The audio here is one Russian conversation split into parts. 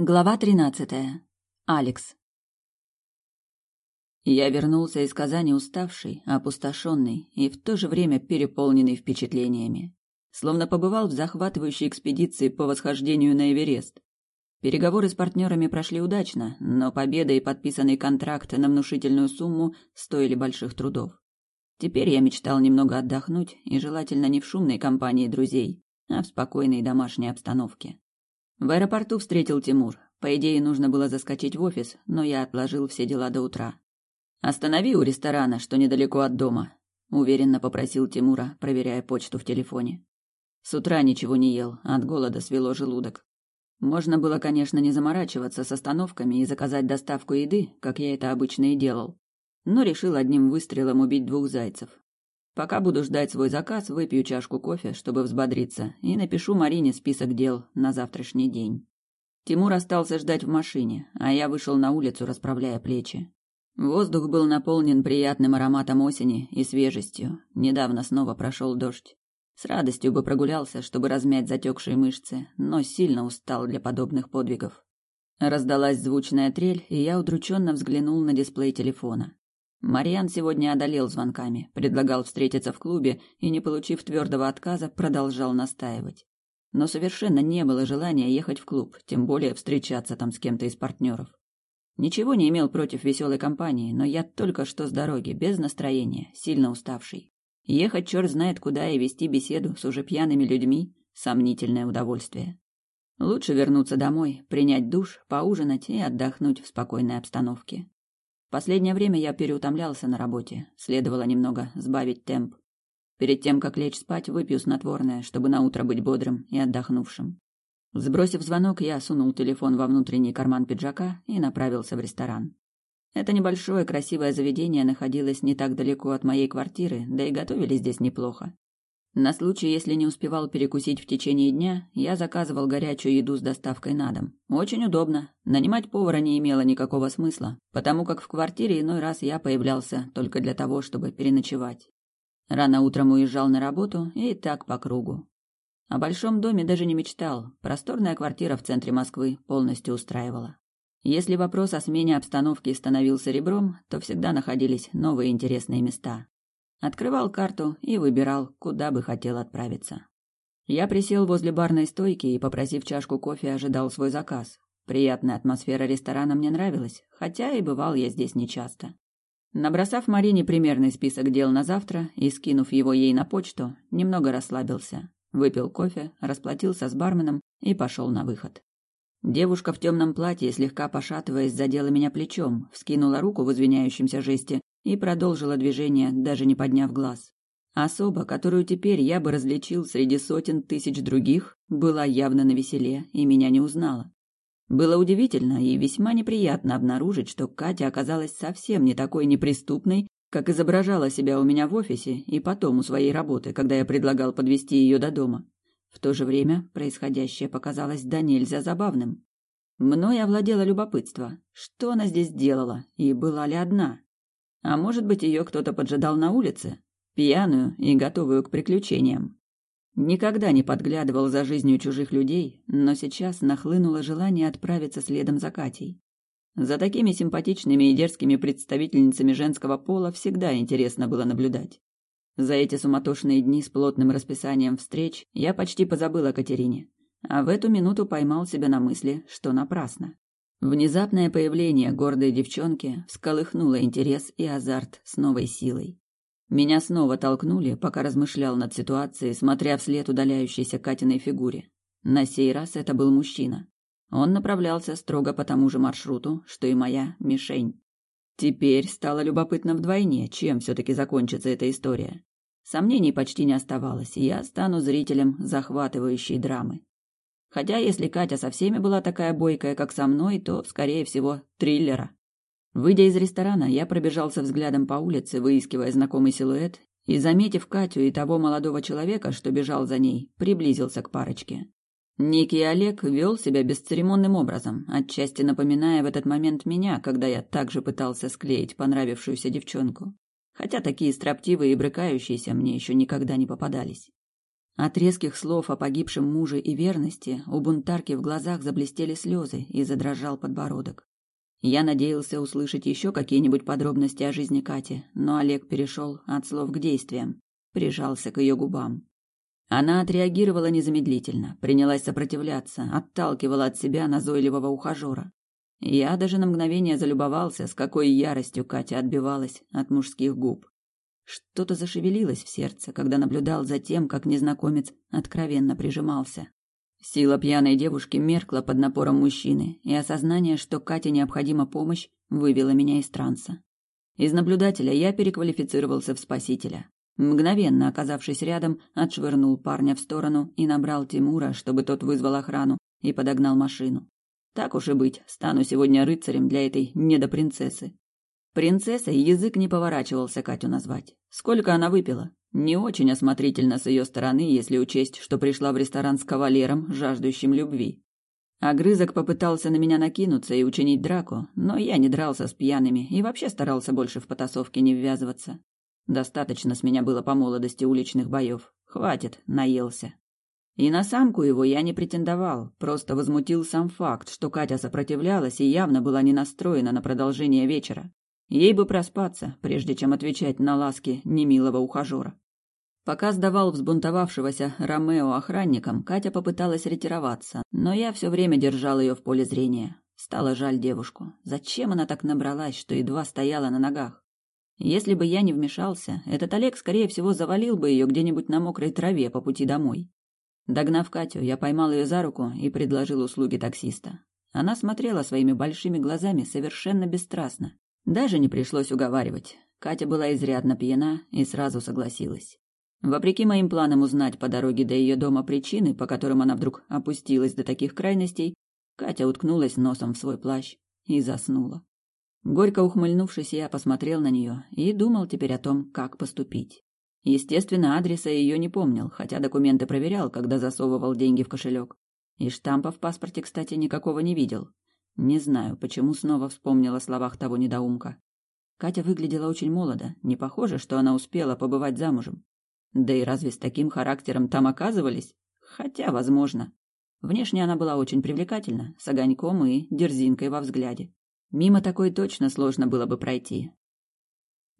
Глава тринадцатая. Алекс. Я вернулся из Казани уставший, опустошенный и в то же время переполненный впечатлениями. Словно побывал в захватывающей экспедиции по восхождению на Эверест. Переговоры с партнерами прошли удачно, но победа и подписанный контракт на внушительную сумму стоили больших трудов. Теперь я мечтал немного отдохнуть, и желательно не в шумной компании друзей, а в спокойной домашней обстановке. В аэропорту встретил Тимур. По идее, нужно было заскочить в офис, но я отложил все дела до утра. «Останови у ресторана, что недалеко от дома», — уверенно попросил Тимура, проверяя почту в телефоне. С утра ничего не ел, от голода свело желудок. Можно было, конечно, не заморачиваться с остановками и заказать доставку еды, как я это обычно и делал. Но решил одним выстрелом убить двух зайцев. Пока буду ждать свой заказ, выпью чашку кофе, чтобы взбодриться, и напишу Марине список дел на завтрашний день. Тимур остался ждать в машине, а я вышел на улицу, расправляя плечи. Воздух был наполнен приятным ароматом осени и свежестью. Недавно снова прошел дождь. С радостью бы прогулялся, чтобы размять затекшие мышцы, но сильно устал для подобных подвигов. Раздалась звучная трель, и я удрученно взглянул на дисплей телефона. Мариан сегодня одолел звонками, предлагал встретиться в клубе и, не получив твердого отказа, продолжал настаивать. Но совершенно не было желания ехать в клуб, тем более встречаться там с кем-то из партнеров. Ничего не имел против веселой компании, но я только что с дороги, без настроения, сильно уставший. Ехать черт знает куда и вести беседу с уже пьяными людьми – сомнительное удовольствие. Лучше вернуться домой, принять душ, поужинать и отдохнуть в спокойной обстановке. Последнее время я переутомлялся на работе, следовало немного сбавить темп. Перед тем, как лечь спать, выпью снотворное, чтобы на утро быть бодрым и отдохнувшим. Сбросив звонок, я сунул телефон во внутренний карман пиджака и направился в ресторан. Это небольшое красивое заведение находилось не так далеко от моей квартиры, да и готовили здесь неплохо. На случай, если не успевал перекусить в течение дня, я заказывал горячую еду с доставкой на дом. Очень удобно. Нанимать повара не имело никакого смысла, потому как в квартире иной раз я появлялся только для того, чтобы переночевать. Рано утром уезжал на работу и так по кругу. О большом доме даже не мечтал. Просторная квартира в центре Москвы полностью устраивала. Если вопрос о смене обстановки становился ребром, то всегда находились новые интересные места. Открывал карту и выбирал, куда бы хотел отправиться. Я присел возле барной стойки и, попросив чашку кофе, ожидал свой заказ. Приятная атмосфера ресторана мне нравилась, хотя и бывал я здесь нечасто. Набросав Марине примерный список дел на завтра и скинув его ей на почту, немного расслабился. Выпил кофе, расплатился с барменом и пошел на выход. Девушка в темном платье, слегка пошатываясь, задела меня плечом, вскинула руку в извиняющемся жесте и продолжила движение, даже не подняв глаз. Особа, которую теперь я бы различил среди сотен тысяч других, была явно на веселе и меня не узнала. Было удивительно и весьма неприятно обнаружить, что Катя оказалась совсем не такой неприступной, как изображала себя у меня в офисе и потом у своей работы, когда я предлагал подвести ее до дома. В то же время происходящее показалось да нельзя забавным. Мной овладело любопытство, что она здесь делала и была ли одна. А может быть, ее кто-то поджидал на улице, пьяную и готовую к приключениям. Никогда не подглядывал за жизнью чужих людей, но сейчас нахлынуло желание отправиться следом за Катей. За такими симпатичными и дерзкими представительницами женского пола всегда интересно было наблюдать. За эти суматошные дни с плотным расписанием встреч я почти позабыл о Катерине, а в эту минуту поймал себя на мысли, что напрасно. Внезапное появление гордой девчонки всколыхнуло интерес и азарт с новой силой. Меня снова толкнули, пока размышлял над ситуацией, смотря вслед удаляющейся Катиной фигуре. На сей раз это был мужчина. Он направлялся строго по тому же маршруту, что и моя мишень. Теперь стало любопытно вдвойне, чем все-таки закончится эта история. Сомнений почти не оставалось, и я стану зрителем захватывающей драмы. Хотя если Катя со всеми была такая бойкая, как со мной, то, скорее всего, триллера. Выйдя из ресторана, я пробежался взглядом по улице, выискивая знакомый силуэт, и, заметив Катю и того молодого человека, что бежал за ней, приблизился к парочке. Ник и Олег вел себя бесцеремонным образом, отчасти напоминая в этот момент меня, когда я также пытался склеить понравившуюся девчонку. Хотя такие строптивые и брыкающиеся мне еще никогда не попадались. От резких слов о погибшем муже и верности у бунтарки в глазах заблестели слезы и задрожал подбородок. Я надеялся услышать еще какие-нибудь подробности о жизни Кати, но Олег перешел от слов к действиям, прижался к ее губам. Она отреагировала незамедлительно, принялась сопротивляться, отталкивала от себя назойливого ухажера. Я даже на мгновение залюбовался, с какой яростью Катя отбивалась от мужских губ. Что-то зашевелилось в сердце, когда наблюдал за тем, как незнакомец откровенно прижимался. Сила пьяной девушки меркла под напором мужчины, и осознание, что Кате необходима помощь, вывело меня из транса. Из наблюдателя я переквалифицировался в спасителя. Мгновенно оказавшись рядом, отшвырнул парня в сторону и набрал Тимура, чтобы тот вызвал охрану и подогнал машину. Так уж и быть, стану сегодня рыцарем для этой недопринцессы. Принцессой язык не поворачивался Катю назвать. Сколько она выпила? Не очень осмотрительно с ее стороны, если учесть, что пришла в ресторан с кавалером, жаждущим любви. Огрызок попытался на меня накинуться и учинить драку, но я не дрался с пьяными и вообще старался больше в потасовке не ввязываться. Достаточно с меня было по молодости уличных боев. Хватит, наелся. И на самку его я не претендовал, просто возмутил сам факт, что Катя сопротивлялась и явно была не настроена на продолжение вечера. Ей бы проспаться, прежде чем отвечать на ласки немилого ухажера. Пока сдавал взбунтовавшегося Ромео охранникам, Катя попыталась ретироваться, но я все время держал ее в поле зрения. Стало жаль девушку. Зачем она так набралась, что едва стояла на ногах? Если бы я не вмешался, этот Олег, скорее всего, завалил бы ее где-нибудь на мокрой траве по пути домой. Догнав Катю, я поймал ее за руку и предложил услуги таксиста. Она смотрела своими большими глазами совершенно бесстрастно. Даже не пришлось уговаривать. Катя была изрядно пьяна и сразу согласилась. Вопреки моим планам узнать по дороге до ее дома причины, по которым она вдруг опустилась до таких крайностей, Катя уткнулась носом в свой плащ и заснула. Горько ухмыльнувшись, я посмотрел на нее и думал теперь о том, как поступить. Естественно, адреса ее не помнил, хотя документы проверял, когда засовывал деньги в кошелек. И штампа в паспорте, кстати, никакого не видел. Не знаю, почему снова вспомнил о словах того недоумка. Катя выглядела очень молодо, не похоже, что она успела побывать замужем. Да и разве с таким характером там оказывались? Хотя, возможно. Внешне она была очень привлекательна, с огоньком и дерзинкой во взгляде. Мимо такой точно сложно было бы пройти.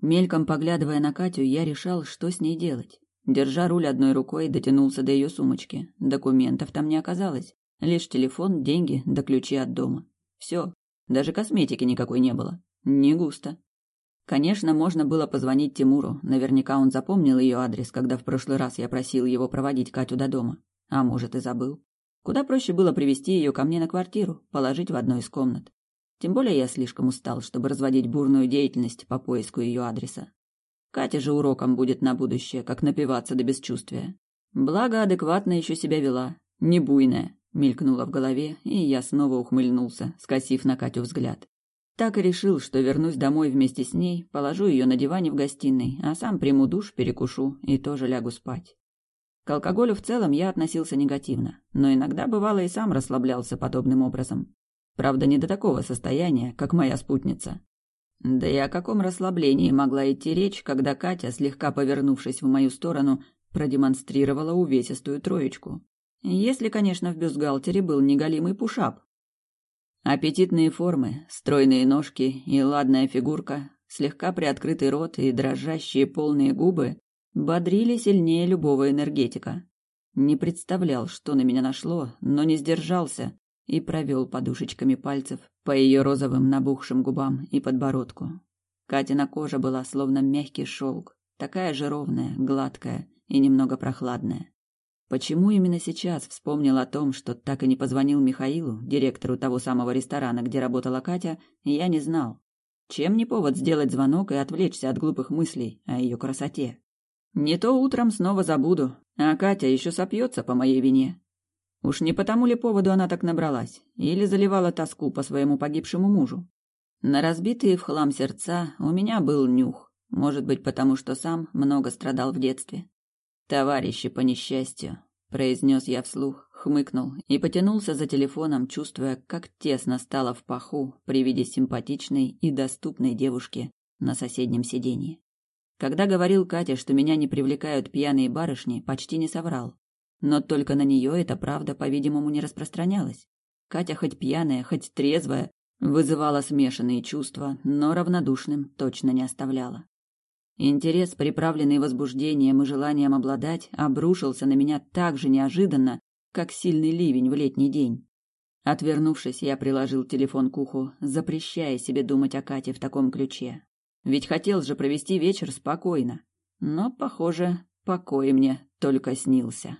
Мельком поглядывая на Катю, я решал, что с ней делать. Держа руль одной рукой, дотянулся до ее сумочки. Документов там не оказалось. Лишь телефон, деньги да ключи от дома. Все. Даже косметики никакой не было. Не густо. Конечно, можно было позвонить Тимуру. Наверняка он запомнил ее адрес, когда в прошлый раз я просил его проводить Катю до дома. А может, и забыл. Куда проще было привести ее ко мне на квартиру, положить в одну из комнат. Тем более я слишком устал, чтобы разводить бурную деятельность по поиску ее адреса. Катя же уроком будет на будущее, как напиваться до бесчувствия. Благо, адекватно еще себя вела, не буйная, мелькнула в голове, и я снова ухмыльнулся, скосив на Катю взгляд. Так и решил, что вернусь домой вместе с ней, положу ее на диване в гостиной, а сам приму душ, перекушу и тоже лягу спать. К алкоголю в целом я относился негативно, но иногда бывало и сам расслаблялся подобным образом. Правда, не до такого состояния, как моя спутница. Да и о каком расслаблении могла идти речь, когда Катя, слегка повернувшись в мою сторону, продемонстрировала увесистую троечку. Если, конечно, в бюстгальтере был неголимый пушап. Аппетитные формы, стройные ножки и ладная фигурка, слегка приоткрытый рот и дрожащие полные губы бодрили сильнее любого энергетика. Не представлял, что на меня нашло, но не сдержался и провел подушечками пальцев по ее розовым набухшим губам и подбородку. Катина кожа была словно мягкий шелк, такая же ровная, гладкая и немного прохладная. Почему именно сейчас вспомнил о том, что так и не позвонил Михаилу, директору того самого ресторана, где работала Катя, я не знал. Чем не повод сделать звонок и отвлечься от глупых мыслей о ее красоте? Не то утром снова забуду, а Катя еще сопьется по моей вине. Уж не потому ли поводу она так набралась? Или заливала тоску по своему погибшему мужу? На разбитые в хлам сердца у меня был нюх. Может быть, потому что сам много страдал в детстве. «Товарищи по несчастью», — произнес я вслух, хмыкнул и потянулся за телефоном, чувствуя, как тесно стало в паху при виде симпатичной и доступной девушки на соседнем сиденье. Когда говорил Катя, что меня не привлекают пьяные барышни, почти не соврал. Но только на нее эта правда, по-видимому, не распространялась. Катя хоть пьяная, хоть трезвая, вызывала смешанные чувства, но равнодушным точно не оставляла. Интерес, приправленный возбуждением и желанием обладать, обрушился на меня так же неожиданно, как сильный ливень в летний день. Отвернувшись, я приложил телефон к уху, запрещая себе думать о Кате в таком ключе. Ведь хотел же провести вечер спокойно. Но, похоже, покой мне только снился.